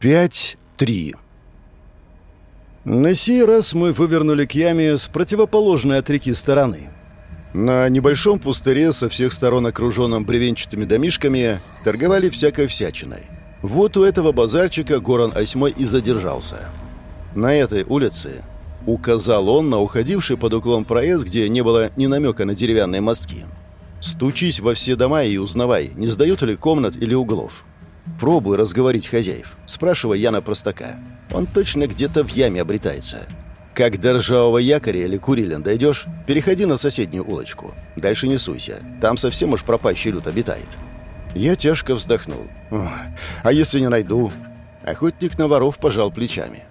5-3 На сей раз мы вывернули к яме с противоположной от реки стороны. На небольшом пустыре со всех сторон окруженном бревенчатыми домишками торговали всякой всячиной. Вот у этого базарчика Горан Осьмой и задержался. На этой улице указал он на уходивший под уклон проезд, где не было ни намека на деревянные мостки. «Стучись во все дома и узнавай, не сдают ли комнат или углов. Пробуй разговорить хозяев. Спрашивай Яна Простака. Он точно где-то в яме обретается. Как до ржавого якоря или Курилин дойдешь, переходи на соседнюю улочку. Дальше не суйся. Там совсем уж пропащий люд обитает. Я тяжко вздохнул. А если не найду? Охотник на воров пожал плечами.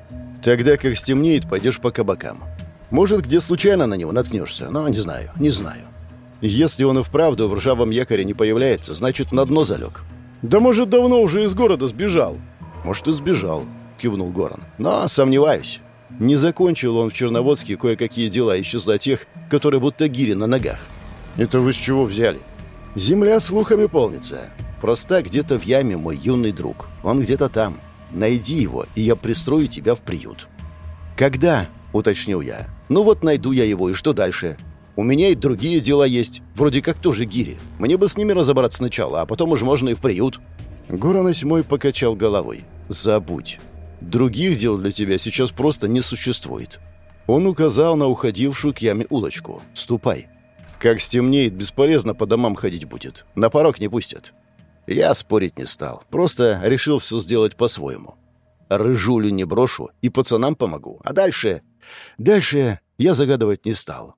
Тогда, как стемнеет, пойдешь по кабакам. Может, где случайно на него наткнешься, но не знаю, не знаю. Если он и вправду в ржавом якоре не появляется, значит, на дно залег. «Да может, давно уже из города сбежал?» «Может, и сбежал», — кивнул Горан. «Но сомневаюсь. Не закончил он в Черноводске кое-какие дела из числа тех, которые будто гири на ногах». «Это вы с чего взяли?» «Земля слухами полнится. Просто где-то в яме мой юный друг. Он где-то там. Найди его, и я пристрою тебя в приют». «Когда?» — уточнил я. «Ну вот найду я его, и что дальше? У меня и другие дела есть, вроде как тоже гири. Мне бы с ними разобраться сначала, а потом уж можно и в приют». Горан мой покачал головой. «Забудь. Других дел для тебя сейчас просто не существует». Он указал на уходившую к яме улочку. «Ступай. Как стемнеет, бесполезно по домам ходить будет. На порог не пустят». Я спорить не стал. Просто решил все сделать по-своему. Рыжулю не брошу и пацанам помогу. А дальше... Дальше я загадывать не стал.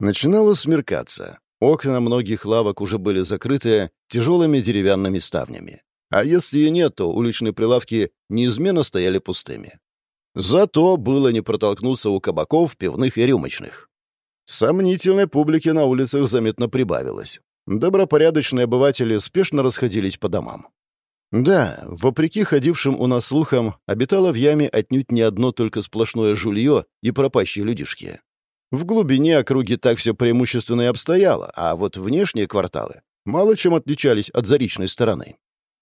Начинало смеркаться. Окна многих лавок уже были закрыты тяжелыми деревянными ставнями. А если и нет, то уличные прилавки неизменно стояли пустыми. Зато было не протолкнуться у кабаков, пивных и рюмочных. Сомнительной публики на улицах заметно прибавилось. Добропорядочные обыватели спешно расходились по домам. Да, вопреки ходившим у нас слухам, обитало в яме отнюдь не одно только сплошное жулье и пропащие людишки. В глубине округи так все преимущественно и обстояло, а вот внешние кварталы мало чем отличались от заречной стороны.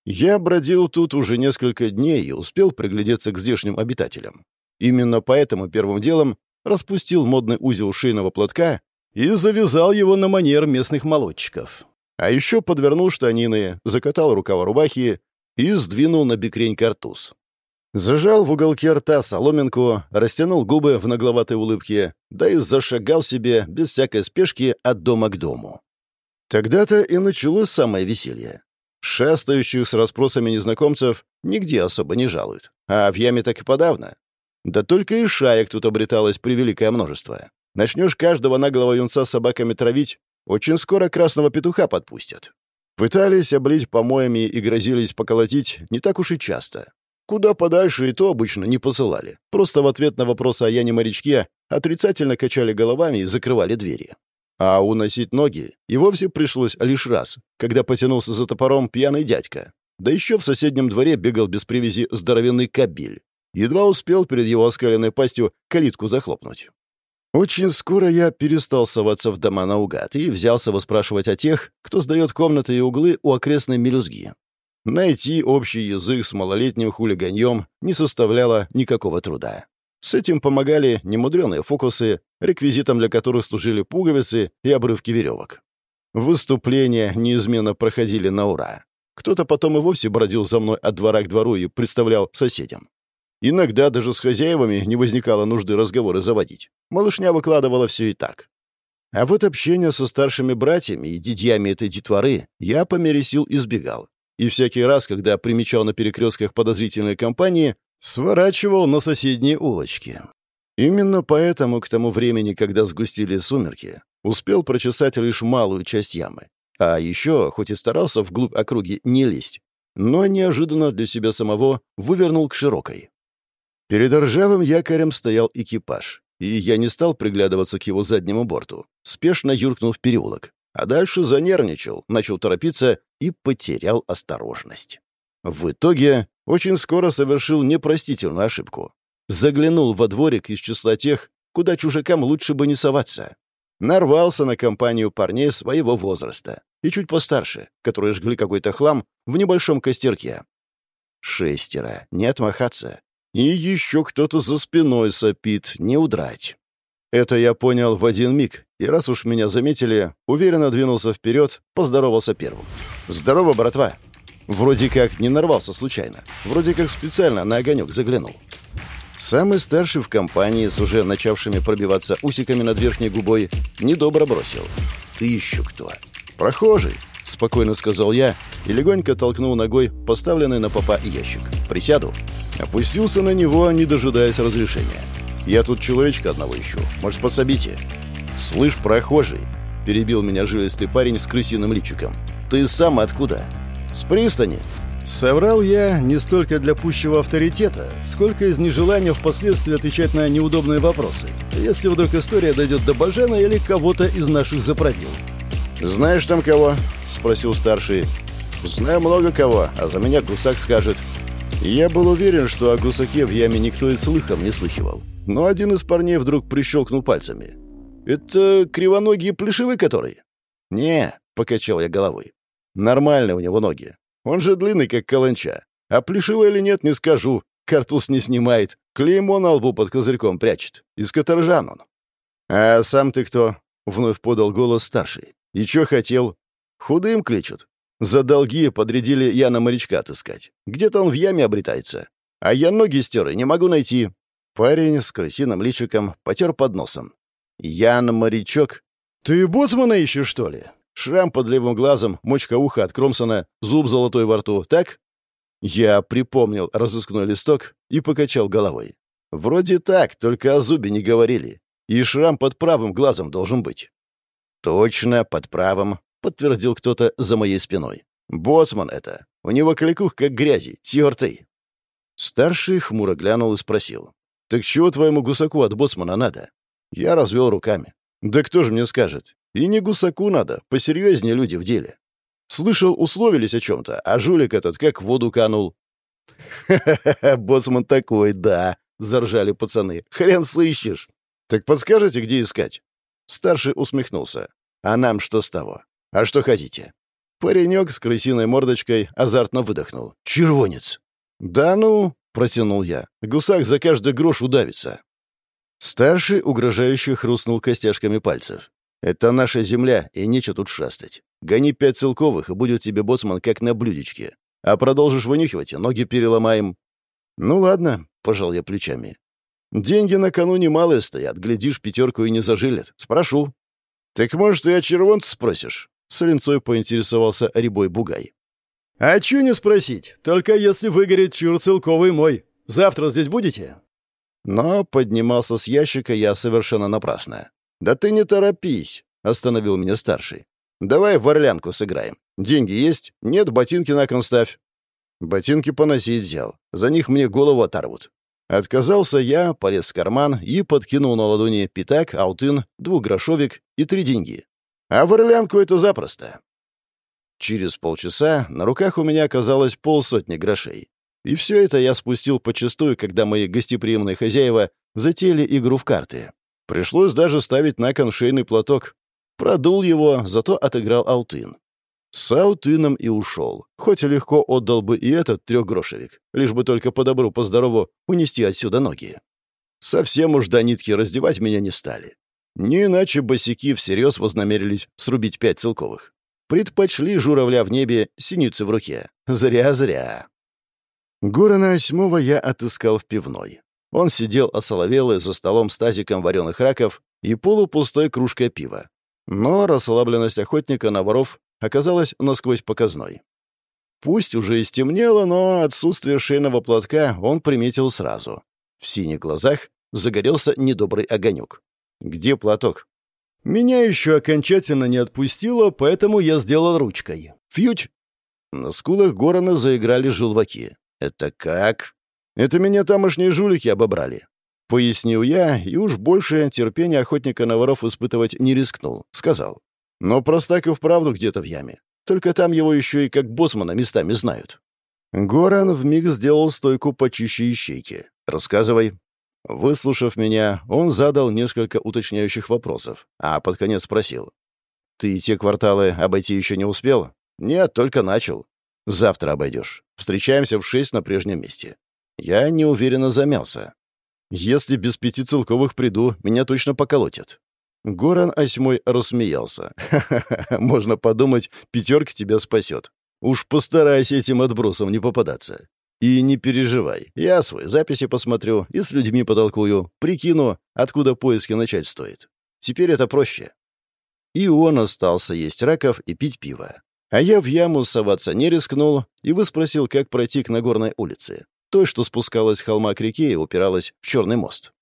Я бродил тут уже несколько дней и успел приглядеться к здешним обитателям. Именно поэтому первым делом распустил модный узел шейного платка и завязал его на манер местных молодчиков. А еще подвернул штанины, закатал рукава рубахи и сдвинул на бекрень картуз. Зажал в уголке рта соломинку, растянул губы в нагловатой улыбке, да и зашагал себе без всякой спешки от дома к дому. Тогда-то и началось самое веселье. Шастающих с расспросами незнакомцев нигде особо не жалуют, а в яме так и подавно. Да только и шаек тут обреталось превеликое множество. Начнешь каждого наглого юнца с собаками травить, очень скоро красного петуха подпустят. Пытались облить помоями и грозились поколотить не так уж и часто. Куда подальше и то обычно не посылали. Просто в ответ на вопросы о Яне морячке отрицательно качали головами и закрывали двери. А уносить ноги и вовсе пришлось лишь раз, когда потянулся за топором пьяный дядька. Да еще в соседнем дворе бегал без привязи здоровенный кабель. Едва успел перед его оскаленной пастью калитку захлопнуть. Очень скоро я перестал соваться в дома наугад и взялся выспрашивать о тех, кто сдает комнаты и углы у окрестной мелюзги. Найти общий язык с малолетним хулиганьем не составляло никакого труда. С этим помогали немудреные фокусы, реквизитом для которых служили пуговицы и обрывки веревок. Выступления неизменно проходили на ура. Кто-то потом и вовсе бродил за мной от двора к двору и представлял соседям. Иногда даже с хозяевами не возникало нужды разговоры заводить. Малышня выкладывала все и так. А вот общение со старшими братьями и дядьями этой детворы я по мере сил избегал, и всякий раз, когда примечал на перекрестках подозрительные компании, сворачивал на соседние улочки. Именно поэтому к тому времени, когда сгустили сумерки, успел прочесать лишь малую часть ямы. А еще, хоть и старался вглубь округи не лезть, но неожиданно для себя самого вывернул к широкой. Перед ржавым якорем стоял экипаж, и я не стал приглядываться к его заднему борту, спешно юркнул в переулок. А дальше занервничал, начал торопиться и потерял осторожность. В итоге очень скоро совершил непростительную ошибку. Заглянул во дворик из числа тех, куда чужакам лучше бы не соваться. Нарвался на компанию парней своего возраста и чуть постарше, которые жгли какой-то хлам в небольшом костерке. Шестеро. Не отмахаться. И еще кто-то за спиной сопит. Не удрать. Это я понял в один миг, и раз уж меня заметили, уверенно двинулся вперед, поздоровался первым. «Здорово, братва!» Вроде как не нарвался случайно. Вроде как специально на огонек заглянул. Самый старший в компании, с уже начавшими пробиваться усиками над верхней губой, недобро бросил. «Ты еще кто?» «Прохожий», — спокойно сказал я и легонько толкнул ногой поставленный на попа ящик. «Присяду». Опустился на него, не дожидаясь разрешения. «Я тут человечка одного ищу. Может, подсобите?» «Слышь, прохожий!» — перебил меня жилистый парень с крысиным личиком. «Ты сам откуда?» «С пристани». Соврал я не столько для пущего авторитета, сколько из нежелания впоследствии отвечать на неудобные вопросы, если вдруг история дойдет до Бажена или кого-то из наших заправил. «Знаешь там кого?» — спросил старший. «Знаю много кого, а за меня гусак скажет». Я был уверен, что о гусаке в яме никто и слыхом не слыхивал. Но один из парней вдруг прищелкнул пальцами. «Это кривоногий плешивый который?» «Не», — покачал я головой. «Нормальные у него ноги. Он же длинный, как каланча. А плешивый или нет, не скажу. Картуз не снимает. Клеймо на лбу под козырьком прячет. Из каторжан он». «А сам ты кто?» — вновь подал голос старший. «И чё хотел?» «Худым кличут. За долги подрядили Яна морячка отыскать. Где-то он в яме обретается. А я ноги стер и не могу найти. Парень с крысиным личиком потер под носом. «Ян морячок?» «Ты боцмана ищешь, что ли?» Шрам под левым глазом, мочка уха от Кромсона, зуб золотой во рту, так? Я припомнил разыскной листок и покачал головой. Вроде так, только о зубе не говорили. И шрам под правым глазом должен быть. Точно, под правым, подтвердил кто-то за моей спиной. Боцман это. У него кликух как грязи, тертый. Старший хмуро глянул и спросил. «Так чего твоему гусаку от боцмана надо?» Я развел руками. «Да кто же мне скажет? И не гусаку надо, посерьезнее люди в деле. Слышал, условились о чем-то, а жулик этот как в воду канул». «Ха-ха-ха, боцман такой, да!» — заржали пацаны. «Хрен сыщешь!» «Так подскажете, где искать?» Старший усмехнулся. «А нам что с того? А что хотите?» Паренек с крысиной мордочкой азартно выдохнул. «Червонец!» «Да ну!» протянул я. «Гусак за каждый грош удавится». Старший угрожающе хрустнул костяшками пальцев. «Это наша земля, и нечего тут шастать. Гони пять целковых, и будет тебе боцман как на блюдечке. А продолжишь вынюхивать, ноги переломаем». «Ну ладно», — пожал я плечами. «Деньги на кону немалые стоят, глядишь, пятерку и не зажилят. Спрошу». «Так, может, и о червонце спросишь?» — с линцой поинтересовался Рябой Бугай. «А чё не спросить? Только если выгорит чур целковый мой. Завтра здесь будете?» Но поднимался с ящика я совершенно напрасно. «Да ты не торопись», — остановил меня старший. «Давай в орлянку сыграем. Деньги есть? Нет, ботинки на кон ставь». Ботинки поносить взял. За них мне голову оторвут. Отказался я, полез в карман и подкинул на ладони пятак, алтын, двухгрошовик и три деньги. А в орлянку это запросто. Через полчаса на руках у меня оказалось полсотни грошей. И все это я спустил почастую, когда мои гостеприимные хозяева затеяли игру в карты. Пришлось даже ставить на кон шейный платок. Продул его, зато отыграл алтын. С алтыном и ушел. Хоть легко отдал бы и этот трехгрошевик, лишь бы только по добру, по здорову унести отсюда ноги. Совсем уж до нитки раздевать меня не стали. Не иначе босики всерьез вознамерились срубить пять целковых. Предпочли журавля в небе, синицу в руке. Зря-зря. Горана Осьмого я отыскал в пивной. Он сидел осоловелый за столом с тазиком вареных раков и полупустой кружкой пива. Но расслабленность охотника на воров оказалась насквозь показной. Пусть уже и стемнело, но отсутствие шейного платка он приметил сразу. В синих глазах загорелся недобрый огонек. «Где платок?» Меня еще окончательно не отпустило, поэтому я сделал ручкой. Фьють! На скулах Горана заиграли желваки. «Это как?» «Это меня тамошние жулики обобрали», — пояснил я, и уж больше терпения охотника на воров испытывать не рискнул. Сказал. «Но простак и вправду где-то в яме. Только там его еще и как боссмана местами знают». Горан вмиг сделал стойку почище ищейки. «Рассказывай». Выслушав меня, он задал несколько уточняющих вопросов, а под конец спросил. «Ты те кварталы обойти еще не успел?» «Нет, только начал». Завтра обойдешь. Встречаемся в шесть на прежнем месте. Я неуверенно замялся. Если без пяти целковых приду, меня точно поколотят. Горан Осьмой рассмеялся. «Ха-ха-ха, можно подумать, пятерка тебя спасет. Уж постарайся этим отбросом не попадаться. И не переживай, я свои записи посмотрю и с людьми потолкую, прикину, откуда поиски начать стоит. Теперь это проще. И он остался есть раков и пить пиво. А я в яму соваться не рискнул и выспросил, как пройти к Нагорной улице, той, что спускалась с холма к реке и упиралась в Черный мост.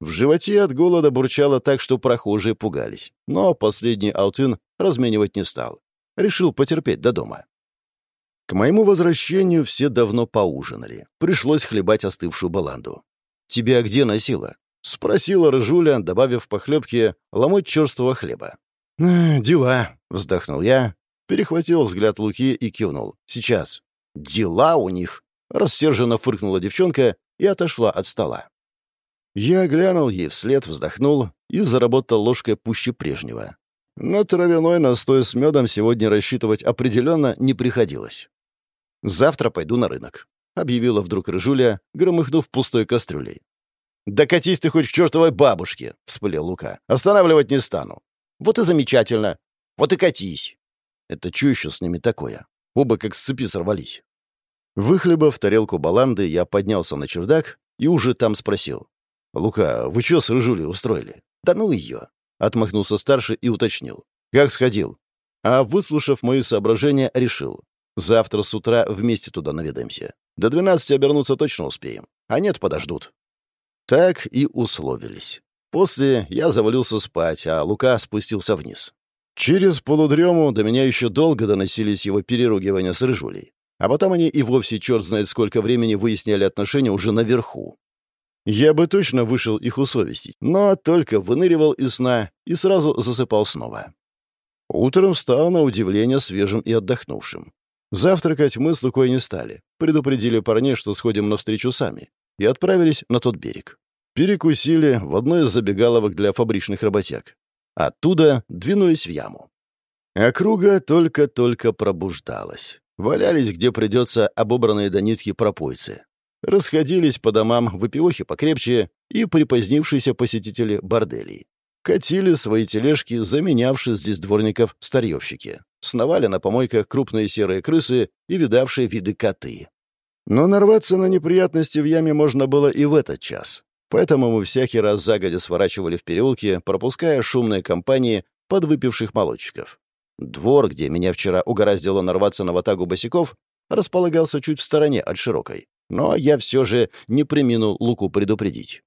В животе от голода бурчало так, что прохожие пугались. Но последний аутын разменивать не стал. Решил потерпеть до дома. К моему возвращению все давно поужинали. Пришлось хлебать остывшую баланду. «Тебя где носило?» — спросила Рыжуля, добавив похлебке ломоть черствого хлеба. «Дела», — вздохнул я, перехватил взгляд Луки и кивнул. «Сейчас». «Дела у них!» — рассерженно фыркнула девчонка и отошла от стола. Я глянул ей вслед, вздохнул и заработал ложкой пуще прежнего. На травяной настой с медом сегодня рассчитывать определенно не приходилось. «Завтра пойду на рынок», — объявила вдруг Рыжуля, громыхнув пустой кастрюлей. «Да катись ты хоть к чертовой бабушке!» — вспылил Лука. «Останавливать не стану». «Вот и замечательно. Вот и катись». Это что еще с ними такое? Оба как с цепи сорвались. Выхлебав тарелку баланды, я поднялся на чердак и уже там спросил. «Лука, вы что с Рыжулей устроили?» «Да ну ее!» — отмахнулся старший и уточнил. «Как сходил?» А, выслушав мои соображения, решил. Завтра с утра вместе туда наведаемся. До двенадцати обернуться точно успеем. А нет, подождут». Так и условились. После я завалился спать, а Лука спустился вниз. Через полудрему до меня еще долго доносились его переругивания с Рыжулей. А потом они и вовсе черт знает сколько времени выясняли отношения уже наверху. Я бы точно вышел их усовестить, но только выныривал из сна и сразу засыпал снова. Утром стал на удивление свежим и отдохнувшим. Завтракать мы с Лукой не стали. Предупредили парней, что сходим навстречу сами. И отправились на тот берег. Перекусили в одной из забегаловок для фабричных работяг. Оттуда двинулись в яму. Округа только-только пробуждалась. Валялись, где придется, обобранные до нитки пропойцы. Расходились по домам выпивохи покрепче и припозднившиеся посетители борделей. Катили свои тележки, заменявшие здесь дворников старьевщики. Сновали на помойках крупные серые крысы и видавшие виды коты. Но нарваться на неприятности в яме можно было и в этот час. Поэтому мы всякий раз загодя сворачивали в переулки, пропуская шумные компании подвыпивших молодчиков. Двор, где меня вчера угораздило нарваться на ватагу босиков, располагался чуть в стороне от широкой. Но я все же не приминул Луку предупредить.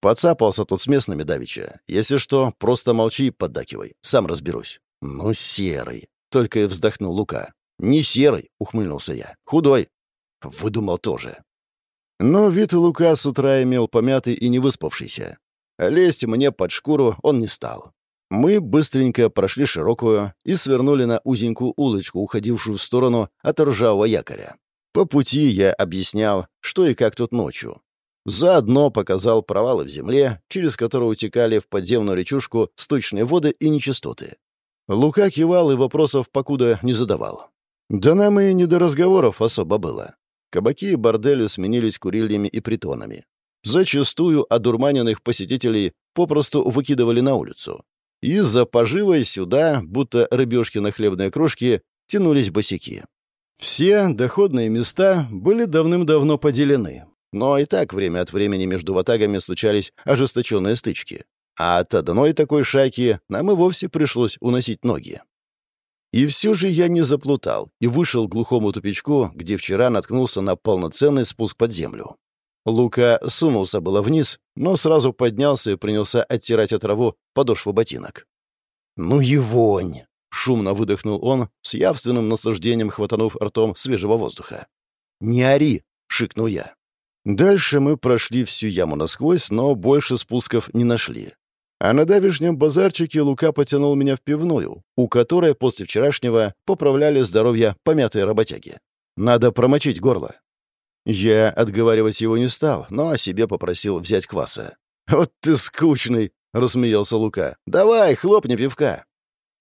Подцапался тут с местными давеча. Если что, просто молчи и поддакивай. Сам разберусь. Ну, серый. Только и вздохнул Лука. Не серый, ухмыльнулся я. Худой. Выдумал тоже. Но вид Лука с утра имел помятый и не выспавшийся. Лезть мне под шкуру он не стал. Мы быстренько прошли широкую и свернули на узенькую улочку, уходившую в сторону от ржавого якоря. По пути я объяснял, что и как тут ночью. Заодно показал провалы в земле, через которые утекали в подземную речушку сточные воды и нечистоты. Лука кивал и вопросов покуда не задавал. Да нам и не до разговоров особо было. Кабаки и бордели сменились курильнями и притонами. Зачастую одурманенных посетителей попросту выкидывали на улицу. И за поживой сюда, будто рыбешки на хлебные крошки, тянулись босики. Все доходные места были давным-давно поделены. Но и так время от времени между ватагами случались ожесточенные стычки. А от одной такой шайки нам и вовсе пришлось уносить ноги. И все же я не заплутал и вышел к глухому тупичку, где вчера наткнулся на полноценный спуск под землю. Лука сунулся было вниз, но сразу поднялся и принялся оттирать от траву подошву ботинок. «Ну и вонь!» — шумно выдохнул он, с явственным наслаждением хватанув ртом свежего воздуха. «Не ори!» — шикнул я. Дальше мы прошли всю яму насквозь, но больше спусков не нашли. А на давешнем базарчике Лука потянул меня в пивную, у которой после вчерашнего поправляли здоровье помятые работяги. Надо промочить горло. Я отговаривать его не стал, но о себе попросил взять кваса. «Вот ты скучный!» — рассмеялся Лука. «Давай, хлопни пивка!»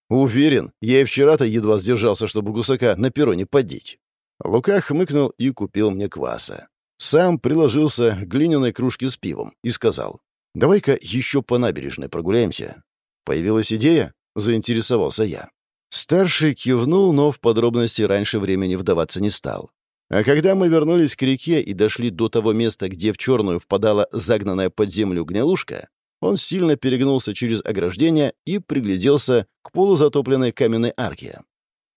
Уверен, я и вчера-то едва сдержался, чтобы гусака на перо не поддеть. Лука хмыкнул и купил мне кваса. Сам приложился к глиняной кружке с пивом и сказал, «Давай-ка еще по набережной прогуляемся». «Появилась идея?» — заинтересовался я. Старший кивнул, но в подробности раньше времени вдаваться не стал. А когда мы вернулись к реке и дошли до того места, где в черную впадала загнанная под землю гнилушка, он сильно перегнулся через ограждение и пригляделся к полузатопленной каменной арке.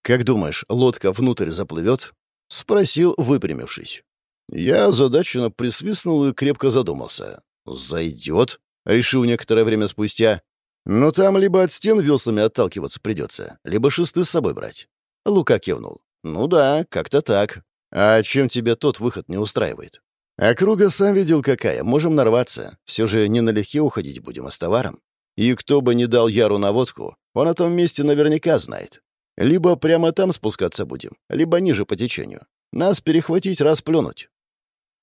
«Как думаешь, лодка внутрь заплывет?» — спросил, выпрямившись. Я озадаченно присвистнул и крепко задумался. «Зайдет?» — решил некоторое время спустя. «Но там либо от стен веслами отталкиваться придется, либо шесты с собой брать». Лука кивнул. «Ну да, как-то так. А чем тебе тот выход не устраивает?» «Округа сам видел какая, можем нарваться. Все же не налегке уходить будем, а с товаром. И кто бы не дал Яру наводку, он о том месте наверняка знает. Либо прямо там спускаться будем, либо ниже по течению. Нас перехватить, расплюнуть».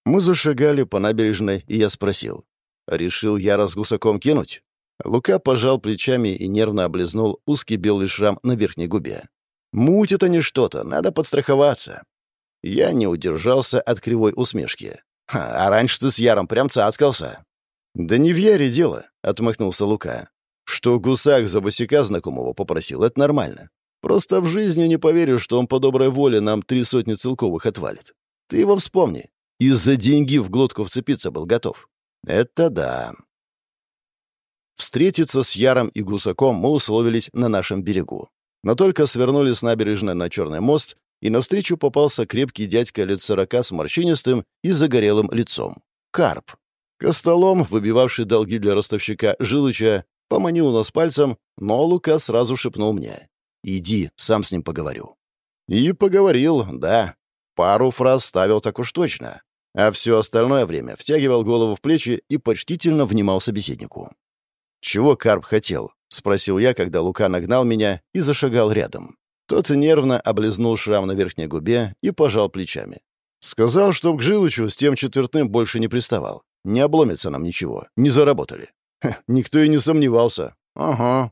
Мы зашагали по набережной, и я спросил. «Решил Яра с гусаком кинуть?» Лука пожал плечами и нервно облизнул узкий белый шрам на верхней губе. «Муть это не что-то, надо подстраховаться». Я не удержался от кривой усмешки. «А раньше ты с Яром прям цацкался». «Да не в Яре дело», — отмахнулся Лука. «Что гусак за босика знакомого попросил, это нормально. Просто в жизни не поверишь, что он по доброй воле нам три сотни целковых отвалит. Ты его вспомни. Из-за деньги в глотку вцепиться был готов. Это да. Встретиться с Яром и Гусаком мы условились на нашем берегу. Но только свернули с набережной на Черный мост, и навстречу попался крепкий дядька лет сорока с морщинистым и загорелым лицом. Карп. Костолом, выбивавший долги для ростовщика Жилыча, поманил нас пальцем, но Лука сразу шепнул мне. «Иди, сам с ним поговорю». И поговорил, да. Пару фраз ставил так уж точно. А все остальное время втягивал голову в плечи и почтительно внимал собеседнику. «Чего Карп хотел?» — спросил я, когда Лука нагнал меня и зашагал рядом. Тот нервно облизнул шрам на верхней губе и пожал плечами. Сказал, что к Жилычу с тем четвертным больше не приставал. Не обломится нам ничего, не заработали. Ха, никто и не сомневался. Ага.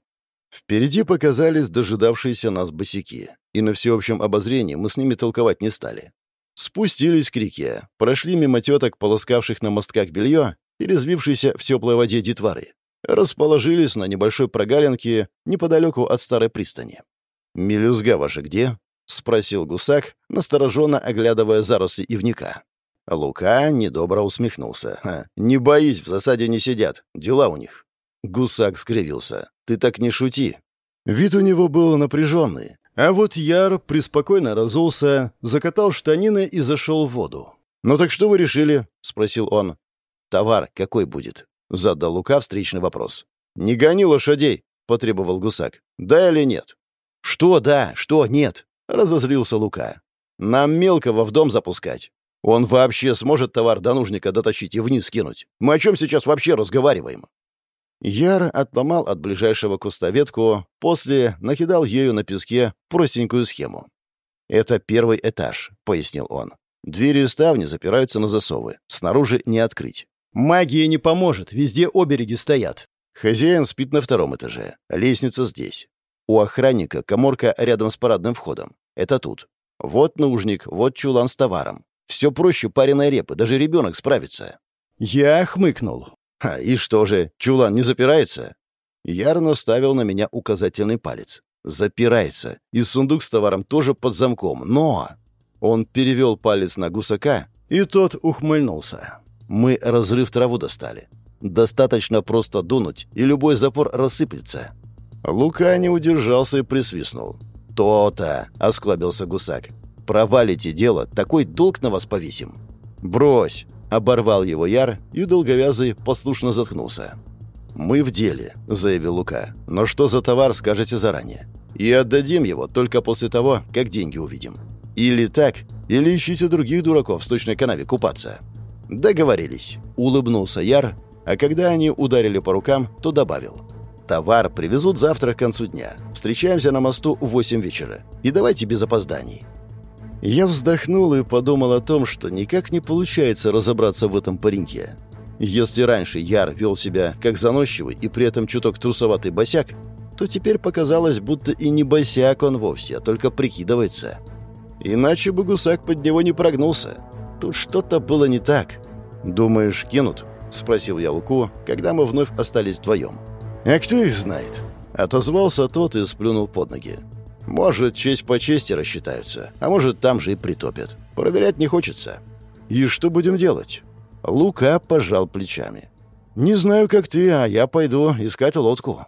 Впереди показались дожидавшиеся нас босики, и на всеобщем обозрении мы с ними толковать не стали. Спустились к реке, прошли мимо теток, полоскавших на мостках белье, и резвившейся в теплой воде детворы расположились на небольшой прогалинке неподалеку от старой пристани. «Мелюзга ваша где?» — спросил гусак, настороженно оглядывая заросли ивника. Лука недобро усмехнулся. «Не боись, в засаде не сидят. Дела у них». Гусак скривился. «Ты так не шути». Вид у него был напряженный. А вот Яр преспокойно разулся, закатал штанины и зашел в воду. «Ну так что вы решили?» — спросил он. «Товар какой будет?» Задал Лука встречный вопрос. «Не гони лошадей!» — потребовал гусак. «Да или нет?» «Что да, что нет?» — разозлился Лука. «Нам мелкого в дом запускать. Он вообще сможет товар до нужника дотащить и вниз скинуть. Мы о чем сейчас вообще разговариваем?» Яр отломал от ближайшего куста ветку, после накидал ею на песке простенькую схему. «Это первый этаж», — пояснил он. «Двери и ставни запираются на засовы. Снаружи не открыть. Магия не поможет, везде обереги стоят. Хозяин спит на втором этаже, лестница здесь. У охранника коморка рядом с парадным входом. Это тут. Вот нужник, вот чулан с товаром. Все проще пареной репы, даже ребенок справится. Я хмыкнул. А, и что же, чулан не запирается? Ярно ставил на меня указательный палец. Запирается. И сундук с товаром тоже под замком. Но... Он перевел палец на гусака, и тот ухмыльнулся. Мы разрыв траву достали. Достаточно просто дунуть, и любой запор рассыплется. Лука не удержался и присвистнул. «То-то!» — осклабился гусак. «Провалите дело, такой долг на вас повесим». «Брось!» — оборвал его Яр, и долговязый послушно заткнулся. «Мы в деле», — заявил Лука. «Но что за товар, скажете заранее. И отдадим его только после того, как деньги увидим. Или так, или ищите других дураков в сточной канаве купаться». «Договорились», — улыбнулся Яр, а когда они ударили по рукам, то добавил. «Товар привезут завтра к концу дня. Встречаемся на мосту в восемь вечера. И давайте без опозданий». Я вздохнул и подумал о том, что никак не получается разобраться в этом пареньке. Если раньше Яр вел себя как заносчивый и при этом чуток трусоватый босяк, то теперь показалось, будто и не босяк он вовсе, а только прикидывается. Иначе бы гусак под него не прогнулся. Тут что-то было не так. «Думаешь, кинут?» — спросил я Луку, когда мы вновь остались вдвоем. «А кто их знает?» — отозвался тот и сплюнул под ноги. «Может, честь по чести рассчитаются, а может, там же и притопят. Проверять не хочется». «И что будем делать?» Лука пожал плечами. «Не знаю, как ты, а я пойду искать лодку».